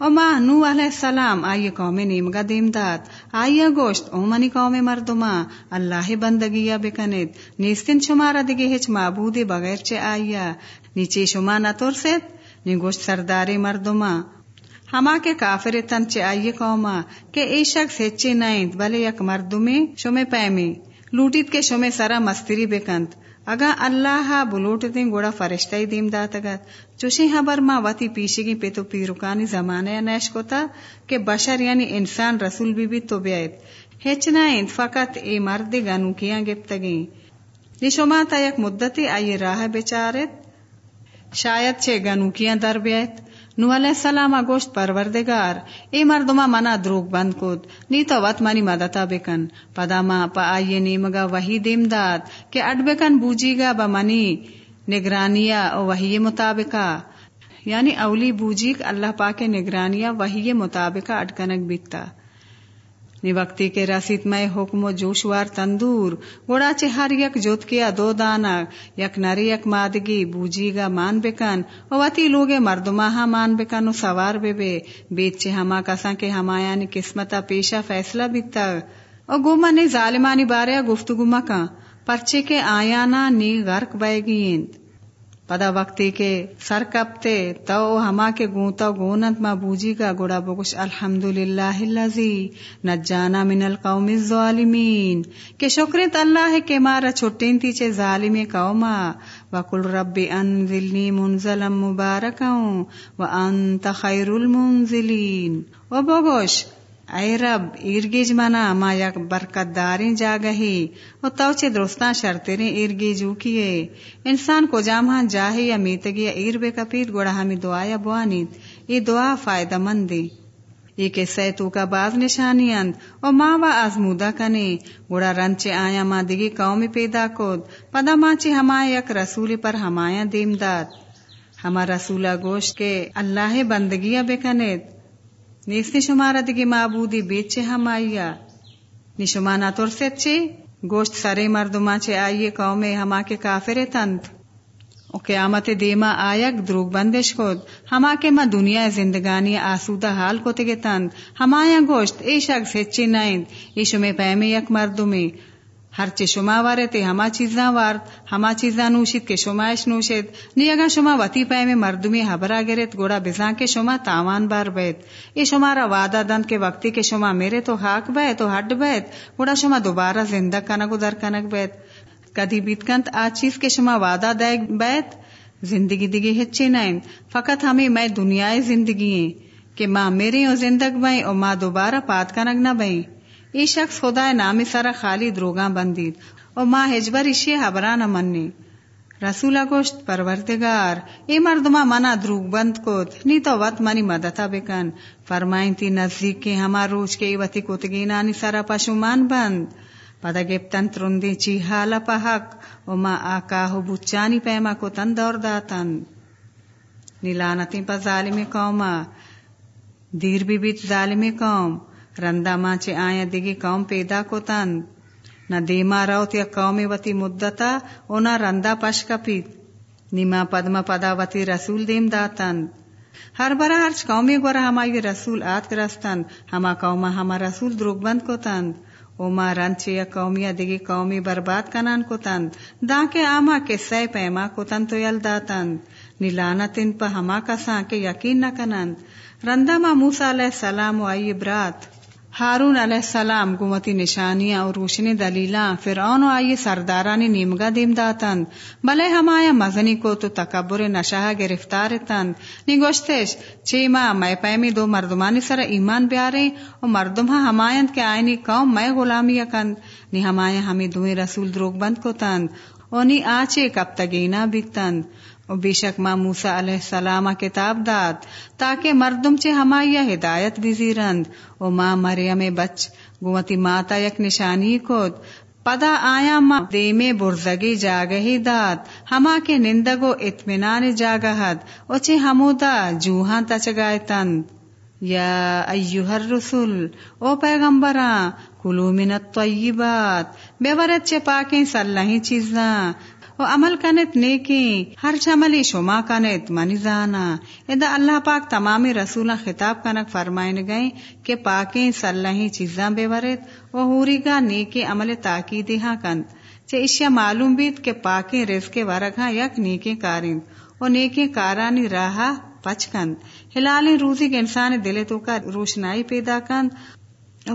او ما نو علیہ السلام آئیے قوم نیمگا دیم دات آئیے گوشت او منی قوم مردما اللہ بندگیا بکنید نیستن شمارا دگی ہچ معبود بغیر چے آئیا نیچے شما نہ ترسید نی گوشت سرداری مردما ہما کے کافر تن چے آئیے قوما کہ ای شخص ہچے نائند بلے یک مردمی شمے پیمی لوٹیت کے شمے سرا مستری بکند اگا اللہ بلوٹ دیں گوڑا فرشتہ دیم داتگت چوشی حبر ما وتی پیشگی پہ تو پیروکانی زمانے نیش کوتا کہ بشر یعنی انسان رسول بی بی تو بیائید ہچنا انت اے مرد گانو کیاں گپتگی یہ شما تا یک مدتی آئی راہ بیچارت شاید چھے گانو کیاں در بیائید نو علیہ السلام گوشت پروردگار، اے مردما منا دروغ بند کود نی تو وط منی مدتا بکن۔ پدا ما پا آئیے نیمگا وحی دیم داد کہ اڈ بکن بوجی گا با منی نگرانیا او وحی مطابقہ۔ یعنی اولی بوجیک اللہ پاک نگرانیا وحی مطابقہ اٹکنک بکتا نی وقتی کے رسید میں حکم و جوشوار تندور گوڑا چے ہر یک جوت کیا دو دانا یک نری یک مادگی بوجی گا مان بکن و وتی لوگے مردما ہا مان بکن و سوار بے بے بیت چے ہما کساں کے ہمایانی قسمتا پیشا فیصلہ بیتا او گوما نی ظالمانی بارے گفتگو مکا پرچے کے آیانا نی غرق بے گیند پدا وقتی کے سر کپتے، تو ہما کے گونتا گونت ما بوجی کا گوڑا بگوش الحمد للہ نجانا من القوم الظالمین۔ کہ شکرت اللہ ہے کہ مارا چھٹین تیچے ظالم قوما۔ وقل رب انزلنی منزلم مبارکاں و انت خیر المنزلین۔ و بگوش اے رب ایرگیج منا ما یک برکت داریں جا گہی و توچے درستان شرطریں ایرگیج کیے انسان کو جامہاں جاہی یا میتگی یا ایر بے کپیت گوڑا ہمیں دعایا بوانیت یہ دعا فائدہ مندی یہ کہ سیتو کا باز نشانی اند و ماں و آزمودہ کنے گوڑا رنچے آیا ماں دگی قومی پیدا کود پدا ماں چی ہما یک رسول پر ہمایا دیم داد ہما رسولہ گوشت کے اللہ بندگیہ بکنید نیستی شمارا دیگه معبودی بیچے ہم آئیا نی شما نترسید ترسیت گوشت سره مردما چه آئیے قومے هما که کافر تند او قیامت دیما آیک دروگ بندش کود ہما کے ما دنیا زندگانی آسودہ حال کو تگے تند ہمایا گوشت اے شخص ہچے نائند ای شمے پیمے یک مردمی ہر چی شما وارے تے ہما چیزاں وارت ہما چیزاں نوشید کے شمایش نوشید۔ نی اگا شما وتی پائے میں مردمی حبرا گرت گوڑا بزاں کے شما تاوان بار بیت یہ شمارا وعدہ دند کے وقتی کے شما میرے تو حاک بیت تو ہڈ بیت گوڑا شما دوبارہ زندہ کنک در کنک بیت کدی بیت کنت آ چیز کے شما وعدہ دے بیت زندگی دگی ہچے نائن فقط ہمیں میں دنیا زندگی ہیں، کہ ماں میرے او زندگ بائیں اور ماں دوبارہ پات کنک نہ بائیں ای شخص خدا نامی سارا خالی دروگاں بندید. او ماں ہجبر اشی حبران منی. رسولہ گوشت پروردگار، ای مردما منا دروگ بند کوت نی تو وط منی مدتا بکن. فرمائن تی نزدیک کے ہما روچ کے وتی کوتگی نانی سارا پشومان بند. پدا گپتن ترندی چی حالا پہک او ما آکاہو بچانی پیما کو تن دور داتن نیلانتی پا ظالمی قوما دیر بھی بیت ظالمی قوم. رندا ماں آیا دگی قوم پیدا کو تن نہ دیما روت یا قومی وتی مدتا، اونا رندا پش کپیت نیما پدما پدا وتی رسول دیم داتن ہر برا ہرچ قومی گورا ہمائی رسول آت کرستن ہما قوما ہما رسول دروگ بند کو تند او ما رنچے یا قومی دگی قومی برباد کنان کو تند دا کے آما کے سی پیما کو تو یل داتند نیلانا تن پا ہما کساں کے یقین نہ کنند رندا ما موسیٰ علیہ السلام و آئی برات ہارون علیہ السلام گمتی نشانیاں اور روشنی دلیلاں فرعون و آئی سردارانی نیمگا دیم داتند بلے ہمایا مزنی کو تو تکبر نشاہ گرفتار تند نی گوشتش چی ماں میں پیمی دو مردمانی سر ایمان بیارے اور مردمہ ہمایند کے آئینی قوم میں غلامی کند نی ہمایا ہمیں دوئیں رسول دروگ بند کو تند اونی آچے کب تگینا بیتند و بے شک ماں موسا علیہ السلام کتاب داد تاکہ مردم چے ہمایا ہدایت بزیرند او ماں مریم بچ گوتی ماتا یک نشانی کود۔ پدا آیا ماں دیمے برزگی جاگہی داد۔ ہما کے نندگو اطمینان جاگہد۔ او چے ہمودا جوہاں تچگائے تند۔ یا ایوہ الرسول او پیغمبراں، کلو من الطیبات۔ بے ورد چے پاکیں سلحی چیزاں۔ و عمل کنت نیکی، ہر چملی شما کنت منی زانا۔ ادا اللہ پاک تمامی رسولہ خطاب کنک فرمائن گئے کہ پاکیں صلحی چیزاں بے ورت و ہوری گا نیکی عمل تاکیدی ہاں کند چے اشیا معلوم بیت کہ پاکیں رزق ورگ ہاں یک نیکی کارند و نیکی کارانی راہا پچکند ہلال روزی کے انسان دلے تو کا روشنائی پیدا کند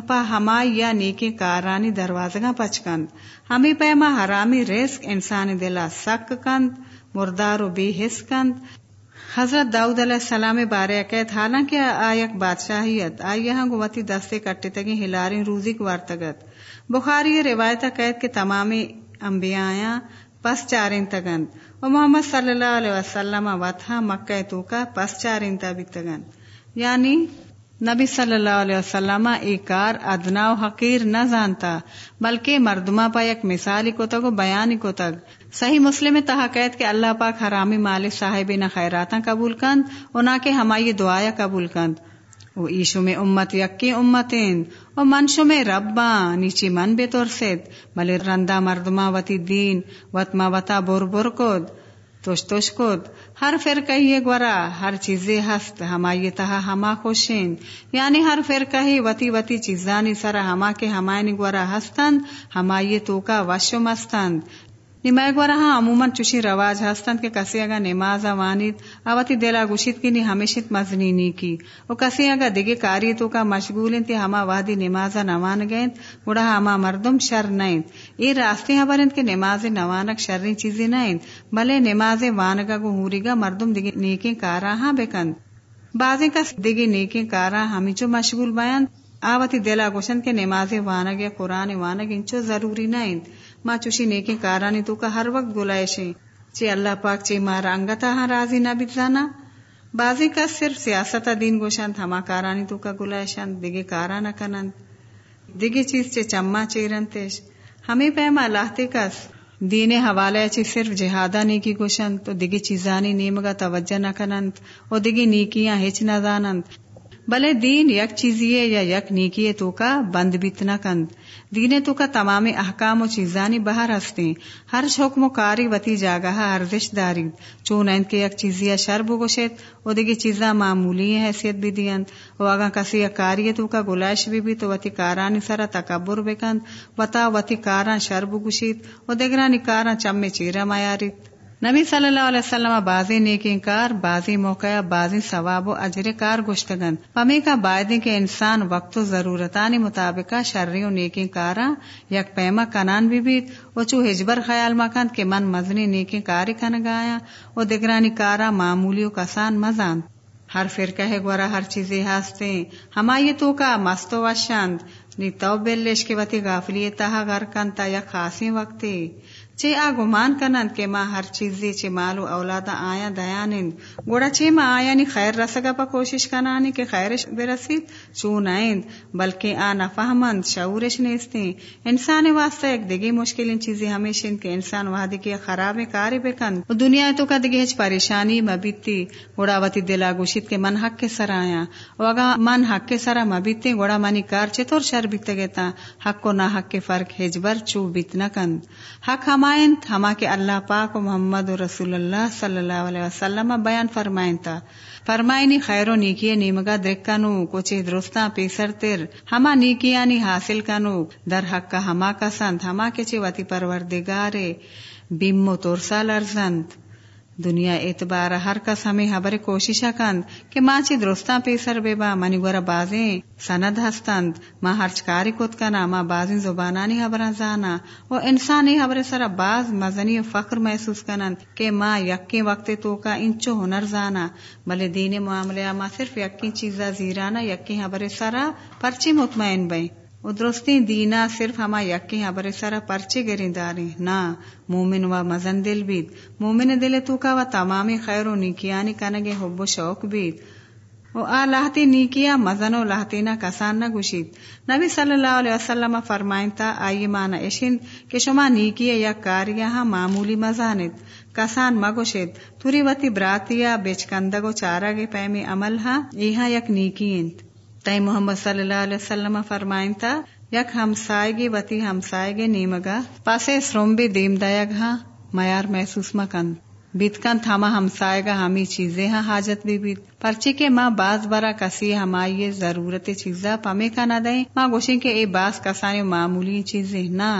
پا ہمائی یا نیکی کارانی دروازگاں پچکند ہمیں پیما حرامی رزق انسان دلا سک کند، مردار و بے حس کند۔ حضرت داؤد علیہ السلام بارے قید حالانکہ آیک بادشاہیت، آئی یہاں گوتی دستے کٹے تگی ہلاری روزی کو وارتگت بخاری روایت قید کے تمام انبیاء پس چارین تگند۔ و محمد صلی اللہ علیہ وسلم وطہ مکہ تو کا پس چارین تگند۔ یعنی نبی صلی اللہ علیہ وسلم کار ادنا و حقیر نہ جانتا بلکہ مردما پا یک مثالی کو تگ و بیانی کو تگ صحیح مسلم تہا قید کے اللہ پاک حرامی مالک صاحب نہ خیراتاں قبول کند و نہ کہ ہمائی دعایا قبول کند۔ او ایشو میں امت یکی امتین، و منشو میں ربا نیچی من بے طور سید۔ بلے رندا مردما وتی دین وطما وطا بور بور کود، توش توش کود۔ ہر فرقہ یہ گورا ہر چیزے ہست ہمائی تہا ہما خوشین۔ یعنی ہر فرقہ ہی وتی وتی چیزانی سرا ہما کے ہمائنی گورا ہستند ہمائی تو کا وشو مستند۔ نمائے گورا ہاں عموماً چوشی رواج ہستند کے کسی اگا نماز وانید آواتی دلا گوشت کی نی ہمیشت مزنی کی او کسی اگا دگے کاری تو کا مشغول انتی ہما وادی نمازا نوان گئند، گوڑا ہما مردم شر نائند ای راستے ہبرند کے نماز نوانک شرری چیزی نائند بلے نماز وانگا گو ہوری گا مردم دگے نیکیں کارا ہاں بکند۔ بازی کا دگے نیکیں کارا ہمیچو مشغول بیند آواتی دلا گوشند کے نماز وانگ یا قرآن وانگ انچو ضروری نائند ماں چوشی نیکی کارانی تو کا ہر وقت گلائشیں۔ چی اللہ پاک چی مارا انگتا ہاں راضی نہ بتانا بازی کا صرف سیاست دین گوشند ہما کارانی تو کا گلائشند دیگے کارا نہ کنند۔ دیگے چیز چے چما چیرن تیش ہمیں پیما اللہ کس۔ دین حوالے چی صرف جہادا نیکی گوشند تو دیگے چیزانی نیمگا توجہ نہ کنند۔ او دیگے نیکیاں ہچ نہ دانند بلے دین یک چیزیے یا یک نیکیے تو کا بند بیتنا کند۔ دینے تو کا تمام احکام و چیزانی بہر ہستے ہر حکم و کاری وتی جاگہ ارزش داری۔ چون ایند کے یک چیزیا شرب گوشت، او دیگی چیزا معمولی حیثیت بھی دیند او اگا کسی کاری تو کا گلائش بھی بھی تو وتی کارانی سرا تکبر بکند۔ وتا وتی کاران شرب گوشید او دیگرانی کاران چمے چیرا میاریت نبی صلی اللہ علیہ وسلم بازی نیکی کار بازی موقع بازی ثواب و اجر کار گشتگن۔ پمی کا بائدی کے انسان وقت و ضرورتانی مطابق شرری و نیکی کارا یک پیما کنان بھی بیت و چو ہجبر خیال مکند کہ من مزنی نیکی کاری کن گایا و دگرانی کارا معمولی و کسان مزان۔ ہر فرقہ ہے گورا ہر چیزیں ہاستے۔ ہمائی تو کا مستو وشند نی تو بلش کے وتی غافلی تہا غر کنتا یا خاصی وقتی۔ چے آ گمان کنند کہ ماں ہر چیزی چے مالو اولادا آیا دیانند۔ گوڑا چے ماں آیا نی خیر رسگا پا کوشش کنانی کہ خیرش برسید چون آئند بلکہ آ نفہمند شعورش نیستیں۔ انسان واسطہ ایک دگی مشکل ان چیزیں ہمیشہ ان کے انسان وحدی کی خراب کاری بکند دنیا تو کا دگی ہچ پریشانی مبیتی۔ گوڑا وتی دلا گوشید کے من حق کے سر آیا۔ وگا من حق کے سرا مبیتے گوڑا منی کار چے چطور شر بیت گیتا حق کو نہ حق کے فرق ہجبر چو بیت نہ کند۔ حق ہم فرمائن، ہما کے اللہ پاک و محمد و رسول اللہ صلی اللہ علیہ وسلم بیان فرمائن تا۔ فرمائنی خیر و نیکی نیمگا درکنو کچھ درستا پیسر تر۔ ہما نیکیانی حاصل کنو، در حق کا ہما کا سنت ہما کے چے وتی پروردگارے۔ بیم تورسا لرزند۔ دنیا اعتبار ہر کس ہمیں حبر کوشش کند کہ ماں چی درستان پیسر بے با منی گورا بازیں سند ہستند ماں ہر چکاری کت کنا ماں بازیں زبانانی حبر زانا۔ و انسانی حبر سر باز مزنی و فخر محسوس کنند کہ ماں یکی وقت تو کا انچو ہنر زانا۔ بلے دین معاملے ماں صرف یکی چیزا زیرانا یکی حبر سرا پرچی مطمئن بیں درستی دینا صرف ہما یکی حبر سرا پرچے گرینداری نا مومن و مزن دل بید مومن دل تو کا و تمامی خیر و نیکیانی کنگے حب و شوق بید و آ لہتی نیکیا مزن و لہتینا کسان نہ گوشید نبی صلی اللہ علیہ وسلم فرمائن تا آئی مانا اشند کہ شما نیکیا یا کاریا ہاں معمولی مزانت کسان مگوشید توری وتی براتیا بیچکندگو چارا پیمی عمل ہاں ایہاں یک نیکی انت تئی محمد صلی اللہ علیہ وسلم فرمائن یک ہمسائے گی وتی ہمسائے گے نیمگا، پاسے سرومبی دیم دیا گا میار محسوس مکن۔ بیتکن تھاما ہمسائے گا ہمیں چیزیں ہاں حاجت بھی بیت۔ پرچے کے ماں باز برا کسی ہمائی ضرورت چیزا پمے کا نہ دیں۔ ماں گوشیں کے اے باز کسانی معمولی چیزیں نہ۔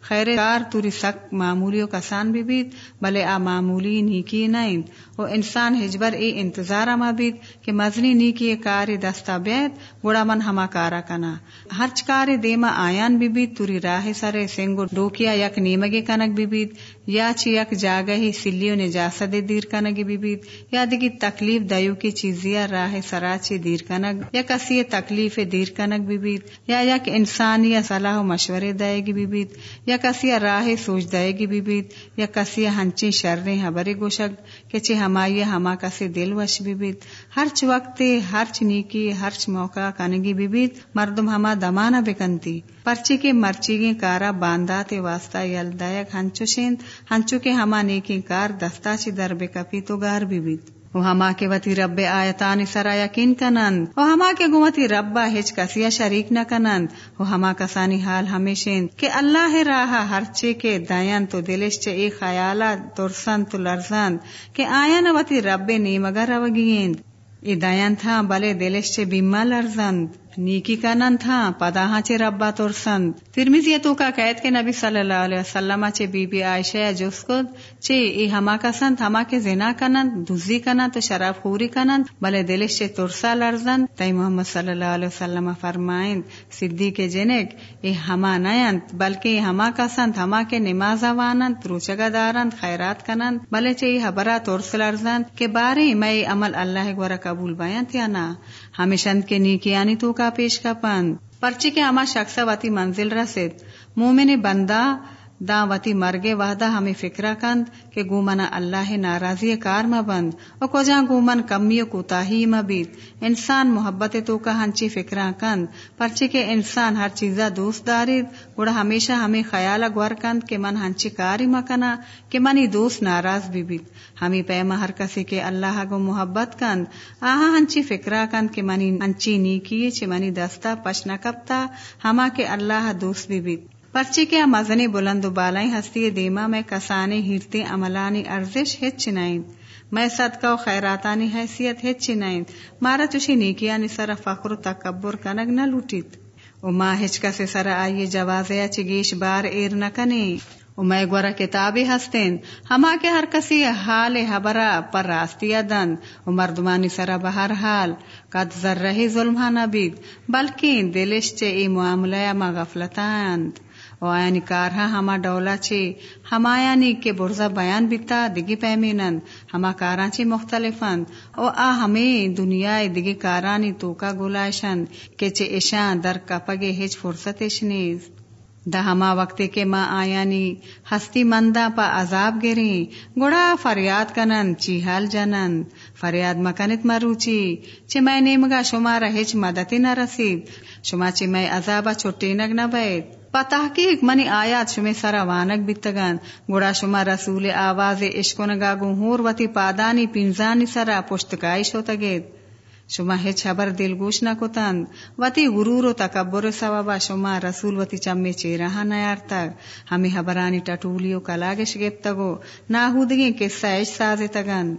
خیر کار توری سک معمولی کسان بھی بیت، بلے آ معمولی نیکی نہیں او انسان ہجبر اے انتظار اما بیت کہ مزنی نیکی کار دستا بیت، گوڑا من ہما کارا کنا۔ ہرچ کار دیما آیان بھی بیت، توری راہ سرے سنگو ڈوکیا یک نیمگے کنک بھی بیت۔ یا چی یک ہی سلیو نے جاسد دیر کنگ بھی بیت یا دگی تکلیف دیو کی چیزیا راہ سراچی دیر کنگ یا کسی تکلیف دیر کنگ بھی بیت یا یک انسانی یا صلاح و مشورے دے گی بھی بیت یا کسی راہ سوچ دے گی بھی بیت یا کسی ہنچی شرنے حبری گوشک کہ ہمائی ہما کسی دل وش بھی بیت ہرچ وقت ہرچ نیکی ہرچ موقع کنگی بھی بیت مردم ہما دمانا بکنتی۔ پرچی کے مرچی کے کارا باندھا تے واسطہ یلدائک ہنچو شیند۔ ہنچو کے ہما نیکی کار دستا چی در بے کپی تو گار بھی و وہ ہما کے وتی رب آیتانی سرا یقین کنند؟ و ہما کے گوتی ربا ہچ کسیا شریک نہ کنند؟ و ہما کسانی حال ہمیشین کہ اللہ راہ ہر چے کے دایان تو دلش چے ای خیالا ترسن تو لرزند کہ آیا وتی رب نیمگر روگیند ای دایان تھا بلے دلش چے بیما لرزند۔ نیکی کا نن تھا، پدا ہاں چے ربا ترسند ترمیزی تو کا قید کے نبی صلی اللہ علیہ وسلم چے بی بی عائشہ جس کو چے ای ہما کا ہما کے زنا کنند دزی کنند تو شراب خوری کنند بلے دلش چے ترسا لرزند تی محمد صلی اللہ علیہ وسلم فرمائند صدیق جنک، ای ہما نیند بلکہ ای ہما کا ہما کے نماز وانند روچگا دارند، خیرات کنند بلے چے ای حبرا ترس لرزند کہ بارے میں عمل اللہ گورا قبول بیان یا ہمیشند کے نیکی یعنی تو کا پیش کا پند۔ پرچی کے اما شخص وتی منزل رسید۔ مومن بندہ دا وتی مرگے وحدہ ہمیں فکرہ کند کہ گومنا اللہ ناراضی کار ما بند، او کو جہاں گومن کمی و کوتاہی ما بیت انسان محبت تو کا ہنچی فکرہ کند، پرچی کے انسان ہر چیزا دوست دارید گوڑا ہمیشہ ہمیں خیال گور کند کہ من ہنچی کاری مکنا کہ منی دوست ناراض بھی بیت ہمیں پیما ہر کسی کے اللہ گو محبت کند، آہا ہنچی فکرہ کند کہ منی ہنچی نیکی چی منی دستا پشنا کپتا ہما کے اللہ دوست بھی بیت پرچی کے مزنی بلند و بالائی ہستی دیما میں کسانی ہیرتے عملانی ارزش ہچ نائن میں صدقہ و خیراتانی حیثیت ہچ نائن مارا تشی نیکیانی سر فخر و تکبر کنگ نہ لوٹیت۔ او ماں ہچکا سے سر آئیے جوازیا چگیش بار ایر نہ کنے۔ او میں گورا کتابی ہستین۔ ہما کے ہر کسی حال حبرا پر راستی دن او مردمانی سرا بہر حال۔ قد ذر رہی ظلم نہ بید بلکہ دلش چے ای معاملہ ما غفلتاند۔ او آیانی ہما ڈولا چے، ہما یعنی کے برزا بیان بیتا دگی پیمینند، ہما کاراں چے مختلفند۔ او آ ہمیں دنیا دگی کارانی توکا گلائشند کہ چے اشان در کپگے ہچ فرصت نیز۔ دا ہما وقت کے ماں آیانی ہستی مندا پا عذاب گریں گڑا فریاد کنن چی حال جنن فریاد مکنت مروچی۔ چی میں نیمگا شما ہچ مدتی نہ رسید۔ شما چی میں عذابا چھٹی نگ نہ بیت۔ تحقیق منی آیات شمی سراوانک بیتگان، گوڑا شما رسول آواز اشکنگا گو وتی پادانی پینزانی سرا پشتکائی شوتگید شما ہچ خبر دل گوش نہ کتند وتی غرور و تکبر سوابا شما رسول وتی چمے چیرہ نیارتگ. ہمیں حبرانی ٹٹولی و کلاگش گپتگو ناہودگی قصہ ایش سازے تگن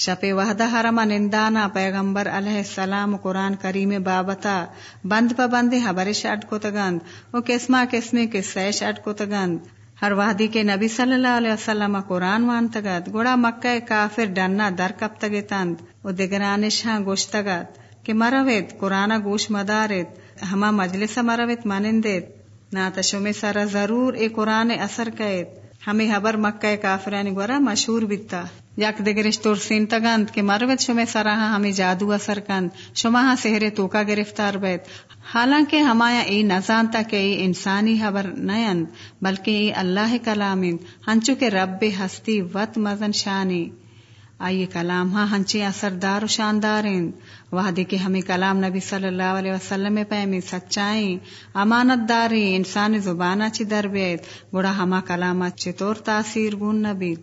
شپے وحدہ حرما نندانا پیغمبر علیہ السلام قرآن کریم بابتا بند پا بندے حبرش اٹ کو تگند او قسمہ قسمے کے سیش اٹ کو تگند ہر وحدی کے نبی صلی اللہ علیہ وسلم قرآن وان تگد گوڑا مکہ کافر ڈننا در کب تگے تند او دگرانش ہاں گوشتگد کہ مرویت قرآن گوش مدارت ہما مجلس مرویت مانندیت نا تشمی سارا ضرور اے قرآن اثر کہت ہمیں حبر مکہ کافران گورا مشہور بیتا یک دگرش تور سین تگند کہ مروت شما سراہا ہمیں جادو اثر کند۔ شما ہاں سہرے توکا گرفتار بیت۔ حالانکہ ہمایا ای نزانتا کہ ای انسانی حبر نیند، بلکہ ای اللہ کلام ہنچو کے رب ہستی وط مزن شانی۔ آئیے کلام. ہاں ہنچے اثردار و شاندار وحدی کے ہمیں کلام نبی صلی اللہ علیہ وسلم پیمی سچائیں. امانت داری انسان زبانہ چی در بیت. گوڑا ہما کلامات چطور تاثیر گون نبید.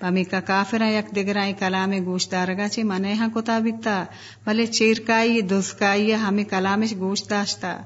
پمی کا کافر یک دگرائی کلام گوش دارگا چی منے ہاں کتا بیتا. بلے چیرکائی دوزکائی ہمیں کلامش گوش داشتا.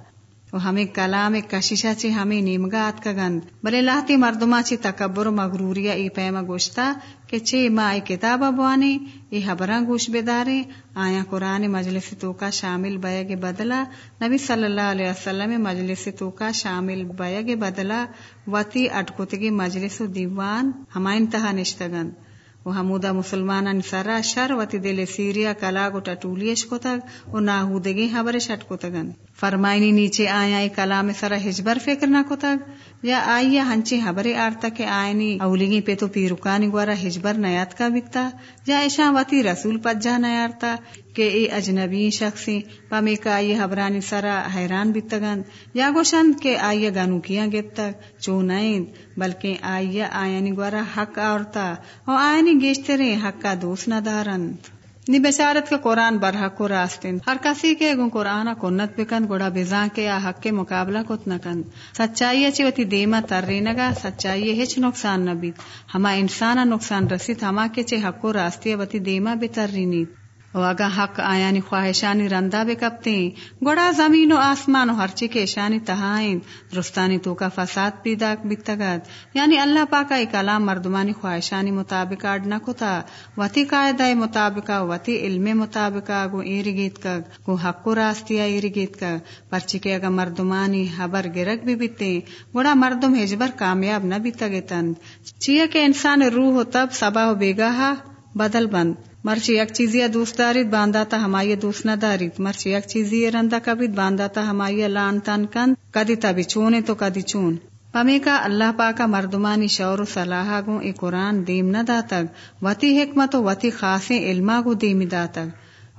و ہمیں کلام کشیشا چی ہمیں نیمگا آت کگند بلے لاہتی مردما چی تکبر و مغروریا ای پیما گوشتا کہ چے ما ای کتابا بوانے ای حبران گوش بدارے آیا قرآن مجلس تو کا شامل بیگ بدلا نبی صلی اللہ علیہ وسلم مجلس تو کا شامل بیگ بدلا وتی اٹکتگی مجلس و دیوان ہمائن انتہا نشتگند و حمودا مسلمان سارا شر وتی دل سیریا کلا گوٹا ٹولیش کو تا و ناہودگی خبر شٹ کو تگن فرمائنی نیچے آیا ای کلام سرا ہجبر فکر نہ کو تگ یا آئیا ہنچی حبر آرتا کے آئینی اولگی پہ تو پیرکانی گوارا ہجبر نیات کا بکتا۔ یا ایشا وتی رسول پجا نیارتا کہ ای اجنبی شخصی پمی کا آئی حبرانی سرا حیران بیتگن یا گوشند کہ آئیے گانو کیا گیتک چونائند بلکہ آئیے آئینی گوارا حق آورتا اور آئینی گیشترے حق کا دوست نہ دارند نی بشارت کے قرآن برحق و راستن۔ ہر کسی کے گن قرآن کنت بکند گوڑا بزاں کے یا حق کے مقابلہ کت نکند۔ سچائی اچھی وتی دیما تر نگا سچائی ہچ نقصان نبید ہما انسانا نقصان رسید ہما کے چے حق و راستی وتی دیما بے تر نیت۔ و اگا حق آیانی خواہشانی رندہ بے کپتے گوڑا زمین و آسمان و ہرچی کے شانی تہائیں درستانی تو کا فساد پیدا بیتگد یعنی اللہ پاکا ای کلام مردمانی خواہشانی مطابق آڈ کتا، وتی قاعدہ مطابقہ وتی علم مطابقہ گو ایرگیت کا گو حق و راستیا ایرگیت کا پرچی کے اگا مردمانی حبر گرک بھی بیتے، گوڑا مردم ہجبر کامیاب نہ بیتگے تند چیئے کہ انسان روح و تب سبا و بیگاہا بدل بند۔ مرچی یک چیزی دوست دارید بانداتا ہمائی دوست نہ دارید مرچی یک چیزی رندا کبید بانداتا ہمائی لان تن کند کدی تبھی چونے تو کدی چون۔ پمی کا اللہ پاکا مردمانی شور و صلاح گو ای قرآن دیم نہ داتگ وتی حکمت و وتی خاص علما گو دیمی داتگ۔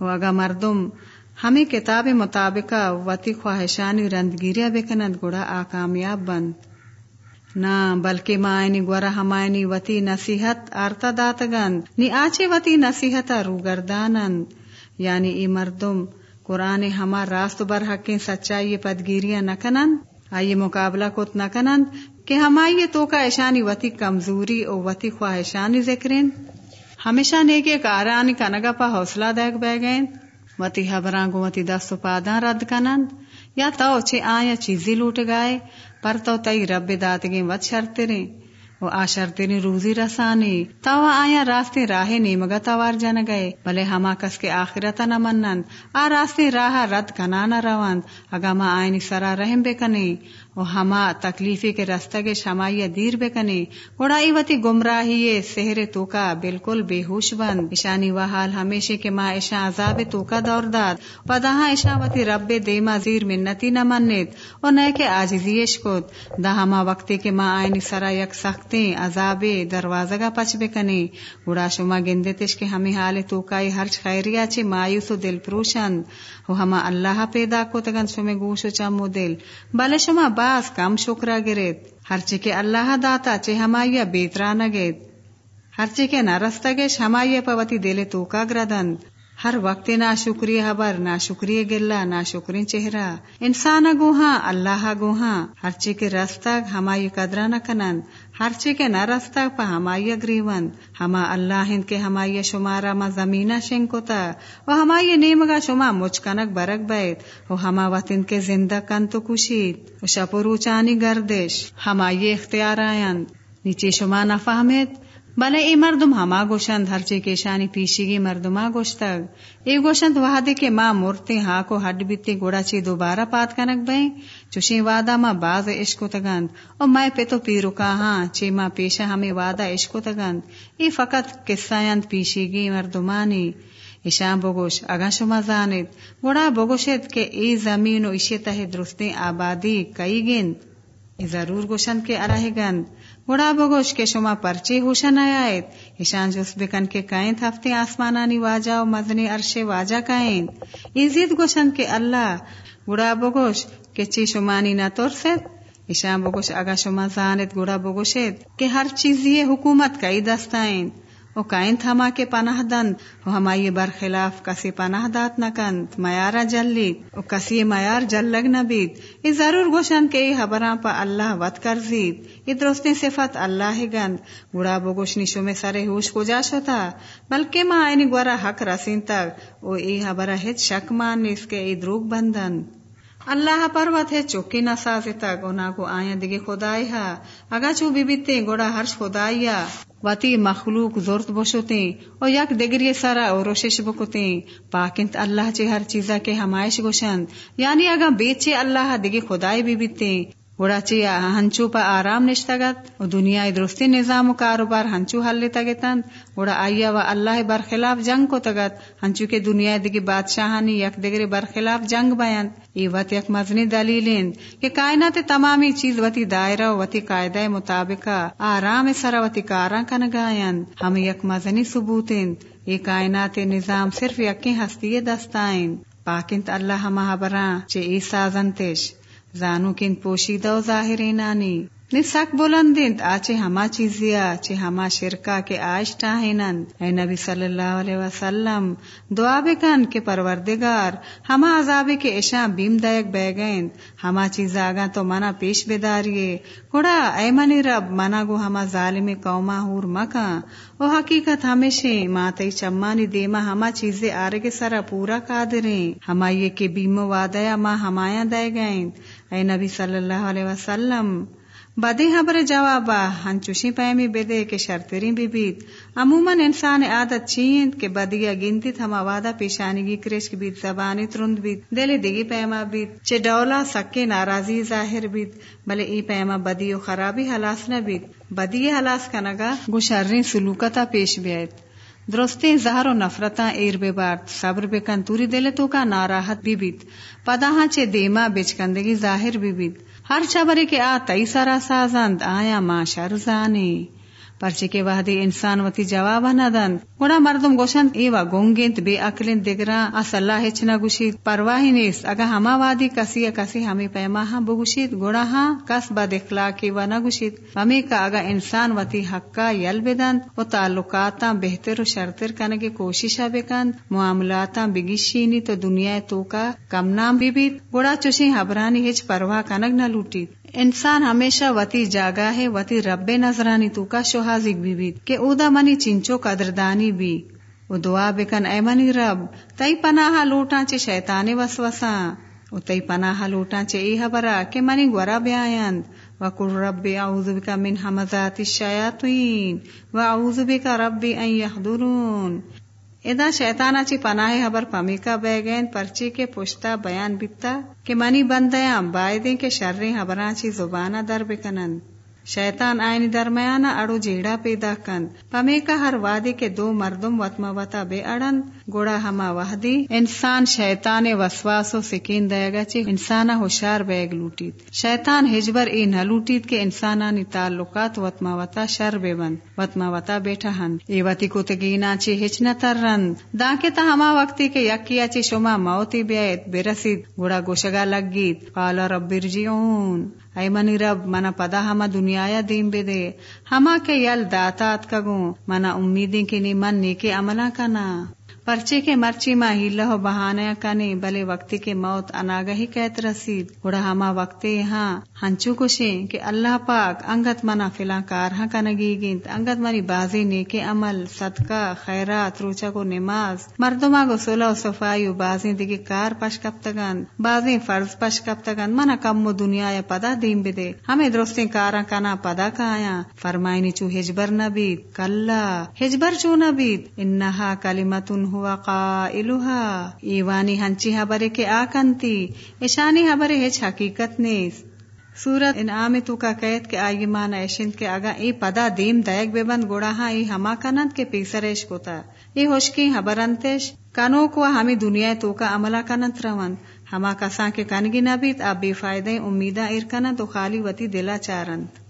و اگا مردم، ہمیں کتاب مطابق وتی خواہشانی رندگیریا بکنند، گڑا آکامیاب بند۔ نہ بلکہ مائنی گورا ہمائنی وتی نصیحت آرتا داتگند، نی آچے وتی نصیحت روگردانند یعنی ای مردم، قرآن ہما راست بر حقیں سچائی پدگیریاں نکنند آئیے مقابلہ کت نکنند کہ ہمائی تو کا ایشانی وتی کمزوری او وتی خواہشانی ذکرین۔ ہمیشہ نیکے کارانی کنگا پا حوصلہ دیکھ بے گئیں وتی حبران گو وتی دست و پاداں رد کنند۔ یا تو چھے آیا چیزی لوٹ گائے، پر تو تئی رب داتگی وت شرطریں وہ آ شرطریں روزی رسانی تو آیا راستے راہے نیمگا توار جن گئے۔ بھلے ہما کس کے آخرت نہ منند آ راستے راہ رد کنانا روند اگا ما آئینی سرا رحم بے کنے۔ و ہما تکلیفی کے رستہ کے شمائی دیر بے کنے گوڑا ایوتی گمراہی سہر تو کا بالکل بے ہوش بند۔ اشانی و حال ہمیشہ کے ماں ایشا عذاب تو کا دور داد۔ و دہاں ایشاوتی رب دیما زیر منتی نہ منت و نئے کے آجزیش کت دا وقتی کے ماں آئینی سرا یک سختے عذاب دروازہ گا پچ بے کنے گوڑا شما گندتش کے ہمیں حال تو ہرچ خیریا چے مایوس و دل پروشند۔ و ہما اللہ پیدا کو تگن شما گوش و چمو دل بلے شما باس کم شکرا گرید ہر کے اللہ داتا چے ہمایا بیترا نگید ہر کے نہ رستگش ہمایا پوتی دل تو کا گردند ہر وقت نا شکریہ حبر نا شکریہ گلا نا شکری چہرہ۔ انسان گوہاں، اللہ گوہاں۔ ہر چی کے رستہ ہمائی قدرہ نہ کنند۔ ہر چی کے نہ رستہ پا ہمائی گریوند ہما اللہ ہند کے ہمائی شمارا ما زمینہ شنکتا و ہمائی نیمگا شما مچکنک برک بیت۔ و ہما وطن کے زندہ کن تو کشید و شپرو چانی گردش۔ ہمائی اختیار آیند۔ نیچے شما نہ فہمت بلے ای مردم ہما گوشند ہر چی کے شانی پیشیگی مردما گوشتگ۔ ای گوشند وحدے کے ماں مورتے ہاں کو ہڈ بیتے گوڑا چی دوبارہ پات کنک بیں چوشی وعدہ ماں باز عشق تگند۔ اور میں پہ تو پیرو ہاں چی ماں پیشا ہمیں وعدہ عشق تگند۔ ای فقط قصایند پیشیگی مردمانی۔ ایشان بگوش اگا شما زانید۔ گوڑا بگوشید کہ ای زمین و ایشی تہ درستی آبادی کئی گند ای ضرور گوشند کے ارہ گند گڑا بگوش کے شما پرچی ہوشن آیت ایشان جس بکن کے کائیں ہفتے آسمانانی واجا و مزنی عرشے واجا کائیں۔ ایزید گوشن کے اللہ گڑا بگوش کے چی شمانی نہ ترسد ایشان بگوش اگا شما زانت گڑا بگوشید کہ ہر چیز یہ حکومت کئی دستائیں او کائن تھما کے پناہ دند، او ہمائی برخلاف کسی پناہ دات نہ کند میارا جلید او کسی میار جل لگ نہ بید۔ ای ضرور گوشن کے ای پا اللہ وط کر زید۔ ای درستی صفت اللہ گند۔ گوڑا بو گوشنی شو میں ہوش کو جا شتا۔ بلکہ ما اینی گورا حق رسین تک او ای حبرہ ہت شک مان نیس کے ای دروگ بندن۔ اللہ پروت ہے چوکی نہ سازتا گونا کو آیا دگے خدائی ہا۔ اگا چو بیتے گوڑا ہرش خدائیا وتی مخلوق زورت بوشوتیں او یک دگری سارا اوروشش بکوتیں پاکنت اللہ چے ہر چیزا کے ہمائش گوشند یعنی اگا بیچے اللہ دگے خدائی بھی بیتے۔ گوڑا چیا ہنچو پا آرام نشتگت و دنیا درستی نظام و کاروبار ہنچو حل تگتن گوڑا آیا و اللہ برخلاف جنگ کو تگت ہنچو کے دنیا دگی بادشاہانی یک دگری برخلاف جنگ بیند ای وط یک مزنی دلیلند کہ کائنات تمامی چیز وتی دائرہ و وتی قائدہ مطابقہ آرام سرا وتی کاراں کنگائند ہم یک مزنی ثبوتند یہ کائنات نظام صرف یکی ہستی دستائند پاکنت اللہ ہما براں چے ای سازنتش زانو کن پوشیدہ و ظاہر نی سک بلندند آچے ہما چیزیا چے ہما شرکا کے آش ٹاہنند اے نبی صلی اللہ علیہ وسلم، دعا بکن کے پروردگار، ہما عذاب کے اشاں بیم دائک بے گئند۔ ہما چیز آگا تو منا پیش بداریے۔ کڑا اے منی رب، منا گو ہما ظالم قوما ہور مکا او حقیقت ہمیشہ ماتی چمانی دیما ہما چیزیں آرے سرا پورا قادریں۔ ہما یہ کے بیمو وادیا ما ہمایا دے گئیں اے نبی صلی اللہ علیہ وسلم، بدی خبر جواب ہنچوشی پیمی بدے کے شرطری بھی بیت عموماً انسان عادت چیند کے بدیا گنتی ہما وعدہ پیشانگی کرش کی بیت زبانی ترند بیت دل دگی پیما بیت چے ڈولا سکے ناراضی ظاہر بیت بلے ای پیما بدی و خرابی حلاس نہ بیت بدی حلاس کنگا گو شرری سلوکتا پیش بیت درستے زہر و نفرتا ایر بے بارت صبر بے کن توری دل تو کا ناراحت بھی بیت پدا ہاں چے دیما بچکندگی ظاہر بھی بیت ہر چبرے کے آ تئی سارا سازند آیا ماں شرزانے پرچے کے وحدی انسان وتی جواب ندن۔ گوڑا مردم گوشند ایوا گونگینت بے اکلین دگرا۔ اس اللہ ہچ گوشید، پرواہی نیس اگا ہما وادی کسی کسی ہمیں پیما ہاں بگوشید گوڑا ہاں کس بد اخلاقی و نہ گوشید۔ ہمیں کا اگا انسان وتی حقا یل بدند و تعلقاتا بہتر و شرطر کنگے کوششا بکند معاملاتا بگیشینی تو دنیا تو کا کم نام بھی بیت گوڑا چوشی حبرانی ہچ پرواہ کنگ نہ لوٹید۔ انسان ہمیشہ وتی جاگا ہے، وتی رب نظرانی تو کا شوہازک بھی بیت کہ اودا منی چنچو قدردانی بھی۔ او دعا بکن، اے منی رب، تئی پناہ لوٹا چے شیطان وسوسا او تئی پناہ لوٹا چے ای حبرا، کہ منی گورا بیایند وقل رب اعوذ بک من حمزات الشیاطین واعوذ بک رب ان یحضرون۔ ادا شیطانا چی پناہ حبر پمیکا بے گین پرچی کے پشتا بیان بیتا کہ منی بندیاں، بائدیں کے شرری حبران چی زبانہ در بکنند۔ شیطان آئینی درمیانہ اڑو جیڑا پیدا کند پمے کا ہر وادی کے دو مردم وطما وطا بے اڑن۔ گوڑا ہما وحدی۔ انسان شیطان وسواسو سکین دے گا چی انسانا ہوشار بیگ لوٹید شیطان ہجبر ای نہ لوٹید کے انسانانی تعلقات وطما وطا شر بے بند وطما وطا بیٹھا ہن۔ ای وطی کو تگینا چی ہچ نہ تر رند دانکے تا ہما وقتی کے یکیا چی شما موتی بیت برسید گوڑا گوشگا لگ گید قال رب ارجعون۔ ಐಮನಿರ ಮನ ಪದ ಹಮ ದುನಿಯಾಯ ದೀಂಬಿದೆ ಹಮ ಕೆ ಯಲ್ ದಾತಾತ್ ಕಗು ಮನ ಉಮ್ಮೀದಿಂ ಕಿನಿ ಮನ್ ನೀಕೆ ಅಮಲ ಕನ پرچے کے مرچی ماں ہی لہو بہانے کنے بلے وقتی کے موت اناگہی کہت رسید۔ گڑا ہما وقتے یہاں ہنچو کشیں کہ اللہ پاک انگت منا فلاں کارہاں کنگی گینت انگت منی بازی نیکے عمل، صدقہ، خیرات روچا کو نماز۔ مردما کو صلح و صفائی و بازی دیگے کار پش کپتگن بازی فرض پش کپتگن منا کم و دنیا یا پدا دیم بدے۔ ہمیں درستیں کاراں کنا پدا کا فرمائنی چو ہجبر نبید کلا، ہجبر چو نبید انہا کلمتن ہوا قائلها. ایوانی ہنچی حبرے کے آکنتی اشانی حبرے ہچ حقیقت نیس سورت انعام تو کا قید کے آئی مان ایشند کے آگا ای پدا دیم دائک بے بند گوڑا ہاں ای ہما کنند کے پیسرش کوتا. ای ہوشکی حبرنتش کنو کو ہمیں دنیا تو کا عملہ کنند روند. ہما کساں کے کنگی نبیت اب بے فائدہ امیدہ ارکنند تو خالی وتی دلا چارند.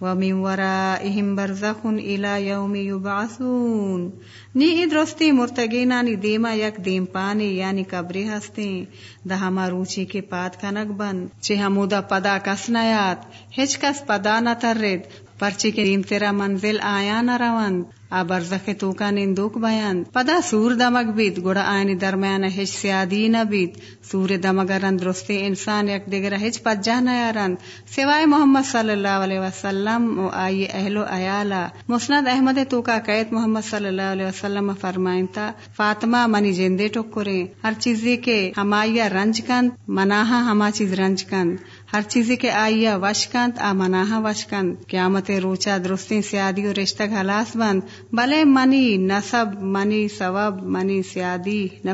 ومن ورائهم برزخ الى يوم يبعثون. نی ادرستی مرتگینانی دیما یک دیم پانی یعنی قبری ہستی دا ہما روچی کے پات کنک بند. چہ ہمودا پدا کس نیات ہچ کس پدا نہ ترد پرچی کے نیم تیرا منزل آیا نہ روند آ برزخ توکا نندوک بیان۔ پدا سور دمگ بیت گوڑا آئینی درمیان ہچ سیادی نہ بیت۔ سور دمگرن درستی انسان یک دیگر ہچ پجا نیارند سوائے محمد صلی اللہ علیہ وسلم و آئی اہل و ایالا مسند احمد توکا قید محمد صلی اللہ علیہ وسلم فرمائن تا فاطمہ منی جندے ٹکریں ہر چیزی کے ہمایا رنج کند مناہا ہما چیز رنج کند ہر چیزی کے آئیا وشکند آ مناہا وشکند قیامت روچا درستی سیادی و رشتہ خلاص بند، بلے منی نصب، منی ثواب، منی سیادی نہ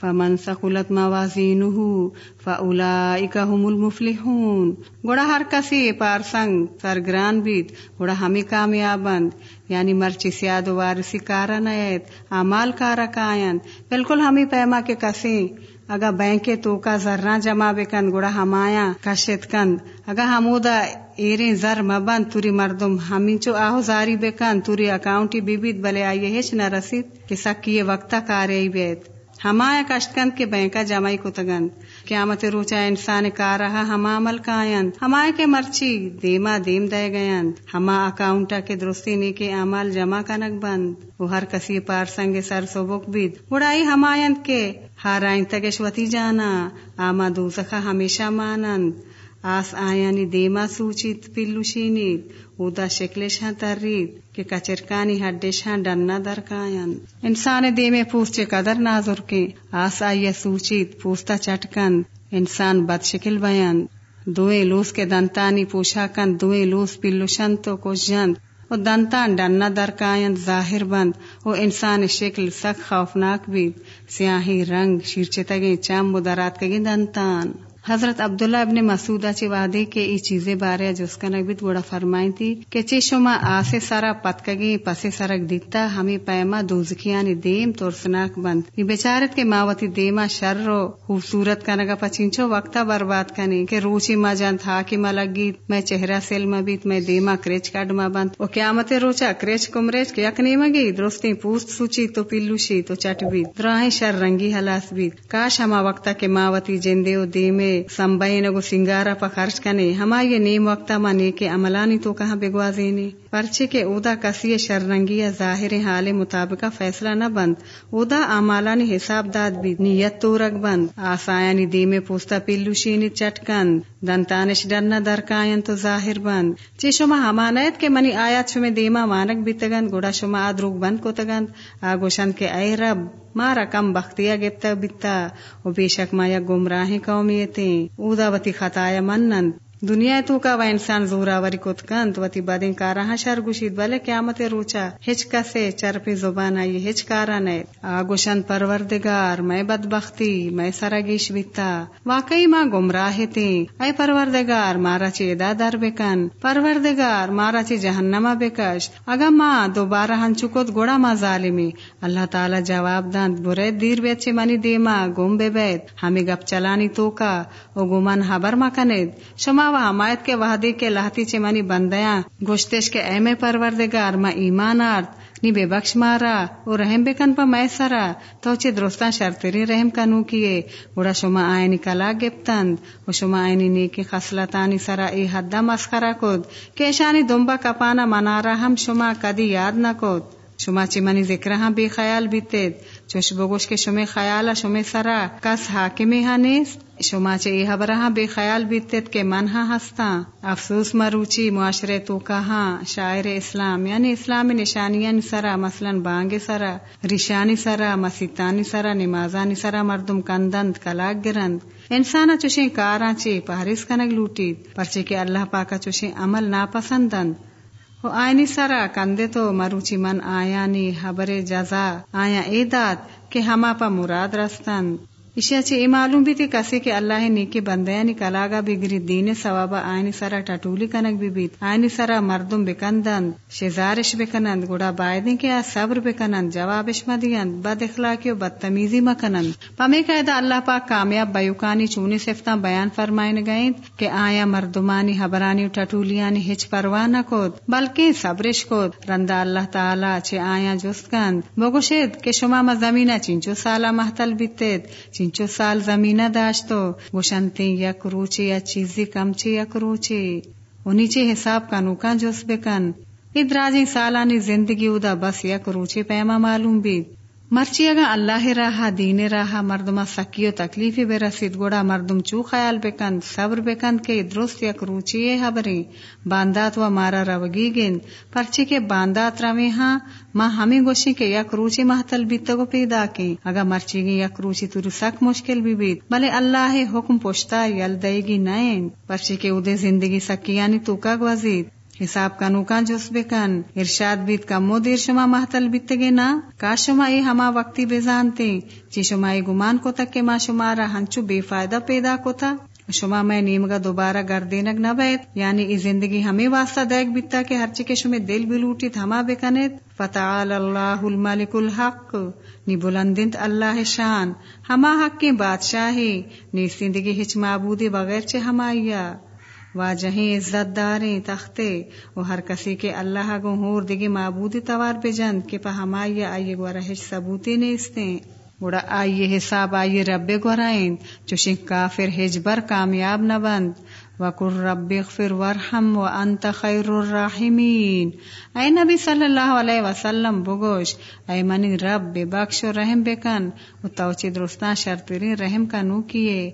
فمن ثقلت موازینه فاولئک هم المفلحون۔ گوڑا ہر کسی پارسنگ سرگران بیت گوڑا ہمیں کامیابند۔ یعنی مرچی سیاد و وارسی کارا نیت اعمال کارا کائند۔ بالکل ہمیں پیما کے کسی اگا بینک تو کا ذرہ جمع بکن گوڑا ہمایا کشت کند اگا ہمودا ایرین زر مبن توری مردم ہمیں چو آہو زاری بکن، توری اکاؤنٹی بیبیت بلے آئیے ہیچ نہ رسید کہ سکیے وقتا کارے بیت۔ ہمایا کشتکند کے بینکا جمعی کو تگند قیامت روچا انسان کا رہا ہما عمل کائند۔ ہما کے مرچی دیما دیم دے گیند ہما اکاؤنٹا کے درستی نی کے عمل جمع کنک بند۔ وہ ہر کسی پار سنگ سر سبک بید۔ اڑائی ہمایند کے ہارائن تگشوتی جانا۔ آما دوزخا ہمیشہ مانند۔ آس آیانی دیما سوچیت پلو شینید۔ اودا شکلش ہاں ترید کہ کچرکانی ہڈش ہاں ڈننا درکائن انسان دیمے پوسچے قدر نازر کے۔ آس آئیے سوچیت پوستا چٹکن۔ انسان بد شکل بیان۔ دوئے لوس کے دنتانی پوشا کن دوئے لوس پلو شنتو کو جند۔ وہ دنتان ڈننا درکائن ظاہر بند۔ وہ انسان شکل سخ خوفناک بھی سیاہی رنگ شیرچتگیں چم درات کے دنتان۔ حضرت عبداللہ ابن مسعودہ چی وعدے کے ای چیزیں بارے جس کا نبیت گوڑا فرمائی تھی کہ چی شما آسے سارا پتکگی پسے سرک دیتا، ہمیں پیما دوزکیانی دیم تورسناک بند۔ یہ بیچارت کے ماوتی دیما شر رو خوبصورت کنگا پچینچو وقتا برباد کنی کہ روچی ما جان تھا کی لگیت میں چہرہ سیل مبیت میں دیما کریچ کڈ ما بند۔ او قیامت روچا کریچ کمریچ کے یک مگی درستی پوست سوچی تو پلوشی تو چٹ بیت۔ دراہیں شر رنگی حلاس بیت۔ کاش ہما وقتا کے ماوتی جندے و دیمے سمبئی نگو سنگارا پا خرچ کنے ہما یہ نیم وقتا ما نیک عملانی تو کہاں بگوازینے پرچے کے اودا کسی شرنگی یا ظاہر حال مطابقہ فیصلہ نہ بند۔ اودا امالانی حساب داد بھی نیت تو رگ بند۔ آسایانی دیمے پوستا پلو شینی چٹکن۔ دنتانش ڈرنا درکائن تو ظاہر بند۔ چی شما ہمانیت کے منی آیات شما دیما مانک بیتگند گوڑا شما آدروگ بند کو تگند آگوشند کے اے رب مارا کم بختیا گپتا بیتا۔ و بے شک مایا گمراہ قومیتیں۔ اودا وتی خطایا منند۔ دنیا تو کا و انسان زورا وری کت کنت وتی بدین کارا شر گوشید، بلے قیامت روچا۔ ہچ کسے چرپی زبان آئی، ہچ کارا نیت آگوشن پروردگار، میں بدبختی، میں سرگیش بیتا واقعی ماں گمراہ تیں اے پروردگار مارا چی ادا در بکن۔ پروردگار مارا چی جہنما بکش۔ اگا ماں دوبارہ ہن چکت گوڑا ماں ظالمی۔ اللہ تعالی جواب دند برے دیر بیت چی منی دیما گم بے بیت۔ ہمیں گپ چلانی تو کا، او گمن حبر ما مکند شما و حمایت کے وحدی کے لہتی چمانی بندیاں، گوشتش کے ایم پروردگار، ما ایمان آرد، نی بے بخش مارا او رحم بکن پا میں سرا تو چی درستان شرطری رحم کنو کیے، گوڑا شما آئینی کلا گپتند و شما آئینی نیکی خسلتانی سرا ای حدہ مسخرہ کد کہ اشانی دنبا کپانا منارا ہم شما کدی یاد نہ کد شما چی منی ذکر ہاں بے خیال بیتید، چوش بگوش کے شما خیال شما سرا، کس حاکمی ہاں نیست؟ شما چے یہ ہاں بے خیال بیتید کے من ہاں ہستا افسوس مروچی معاشرے تو کہاں شاعر اسلام یعنی اسلامی نشانیاں سرا مثلا بانگ سرا رشانی سرا مسیطانی سرا نمازانی سرا مردم کندند، کلاک گرند. انسانا چوشیں کاراں چے پہرس کنگ لوٹید. پرچے کے اللہ پاکا چوشیں عمل ناپسندند. وہ آئینی سرا، کندے تو مروچی من آیانی حبر جزا. آیا ایداد کہ ہما پا مراد رستن اشیا چی ای معلوم بھی تھی کسی کے اللہ نیکی بندیانی کلاگا بگری دین ثوابا آئینی سرا ٹٹولی کنک بھی بیت آئینی سرا مردم بکندند شزارش بکنند گوڑا بائدیں کہ صبر بکنند جوابش مدیند بد اخلاقی و بدتمیزی مکنند پمی قیدہ اللہ پاک کامیاب بیوکانی چونی صفتہ بیان فرمائن گئیں کہ آیا مردمانی حبرانی و ٹٹولیانی ہچ پرواہ نہ کود بلکہ صبرش کود رندہ اللہ تعالی چے آیا جست کند بگوشید کہ شما مزمینہ چنچو سالہ محتل بیتید چنچو سال زمینہ داشتو گوشنتی یک روچی یا چیزی کم چی یک روچی و نیچے حساب کا نوکان جوس بکن ادراجی سالانی زندگی ادا بس یک روچے پیما معلوم بھی مرچی اگا اللہ راہا دین راہا مردما سکی و تکلیف بے رسید گوڑا مردم چو خیال بکند صبر بکند کے درست یک روچی حبریں باندات و مارا روگی گند پرچی کے باندات روی ہاں ماں ہمیں گوشی کے یک روچی محتل بیتگو پیدا کی اگا مرچی گی یک روچی تو سک مشکل بھی بیت بلے اللہ حکم پوشتا یل دے گی نائن پرچی کے ادے زندگی سکیانی تو کا گوزید حساب کا نوکان جس بکن ارشاد بیت کا مو دیر شما محتل بیتگے نا؟ کا شما ای ہما وقتی بے جانتے چی شما ای گمان کو تک کہ ما شما را ہنچو بے فائدہ پیدا کو تا شما میں نیمگا دوبارہ گردینک نہ بیت یعنی ای زندگی ہمیں واسطہ دیکھ بیتا کہ ہر چکے شما دل بلوٹی ہما بکنیت فتعال اللہ الملک الحق، نی بلندنت اللہ شان، ہما حق کے بادشاہی نی زندگی ہچ معبودی بغیر چے ہمایا واجہیں عزت داریں تختے و ہر کسی کے اللہ گو ہور دگی معبودی توار پہ جند، کہ پا ہمائی آئیے گو رہش ثبوتی نیستیں۔ گوڑا آئیے حساب، آئیے رب گورائیں چوشن کافر ہجبر کامیاب نہ بند۔ وقر رب اغفر ورحم و انت خیر الراحمین اے نبی صلی اللہ علیہ وسلم، بگوش، اے منی رب، بے بخش و رحم بکن و توچی درستان شرطرین رحم کا نو کیے۔